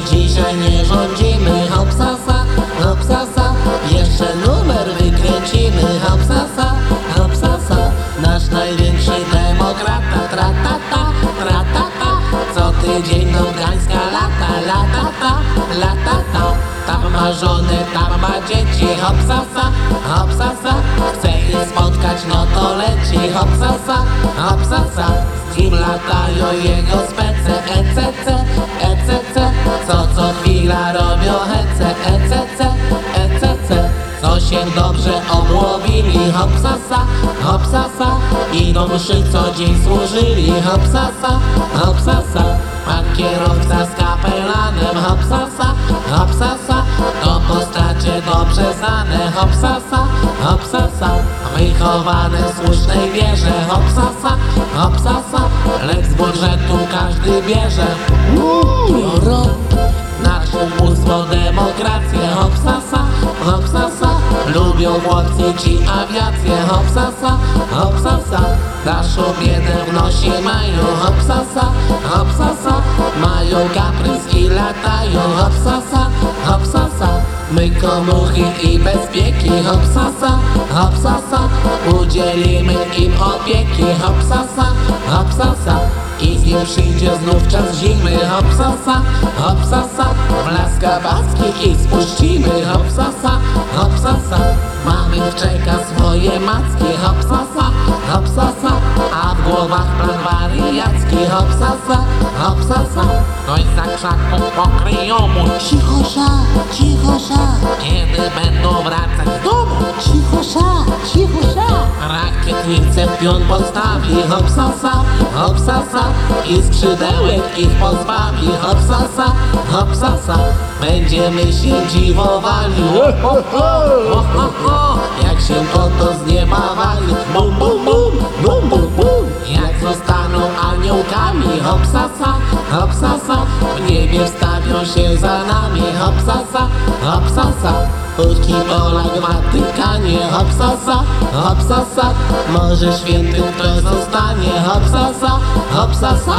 dzisiaj nie rządzimy. Hopsasa, hopsasa Jeszcze numer wykręcimy. Hopsasa, hopsasa Nasz największy demokrata. Tratata, tratata Co tydzień do Gdańska lata Latata, latata. Tam ma żonę, tam ma dzieci. Hopsasa, hopsasa Chce je spotkać, no to leci. Hopsasa, hopsasa Z nim latają jego spece ECC, ECC Co co chwila robią hece ECC, ECC Co się dobrze obłowili Hopsasa, hopsasa. Idą mszy co dzień służyli Hopsasa, hopsasa. Pan kierowca z kapelanem Hopsasa, hopsasa. To postacie dobrze znane Hopsasa, hopsasa. Wychowane w słusznej wierze Hopsasa, hopsasa. Lek z budżetu każdy bierze. Nasze ubóstwo, demokrację Hopsasa, hopsasa Lubią chłopcy ci awiację Hopsasa, hopsasa Naszą biedę w nosie mają Hopsasa, hopsasa Mają kaprys i latają Hopsasa, hopsasa My komuchy i bezpieki Hopsasa, hopsasa Udzielimy im opieki Hopsasa, hopsasa i nim przyjdzie znów czas zimy Hopsasa, hopsasa Blaska baski i spuścimy Hopsasa, hopsasa Mamy czeka swoje macki Hopsasa, hopsasa A w głowach plan wariacki Hopsasa, hopsasa Ktoś za krzaką pokryją mu Cichosza, cichosza, Kiedy będą wracać W pion postawi Hopsasa, hopsasa I skrzydełek ich pozbawi Hopsasa, hopsasa Będziemy się dziwowali. Ho, ho, ho, ho, ho. Jak się oto z nieba wali Bum, bum, bum, bum, bum, bum. Jak zostaną aniołkami Hopsasa, hopsasa W niebie wstawią się za nami Hopsasa, hopsasa Krótki Polak w Watykanie Hopsasa, hopsasa Może świętym ktoś zostanie Hopsasa, hopsasa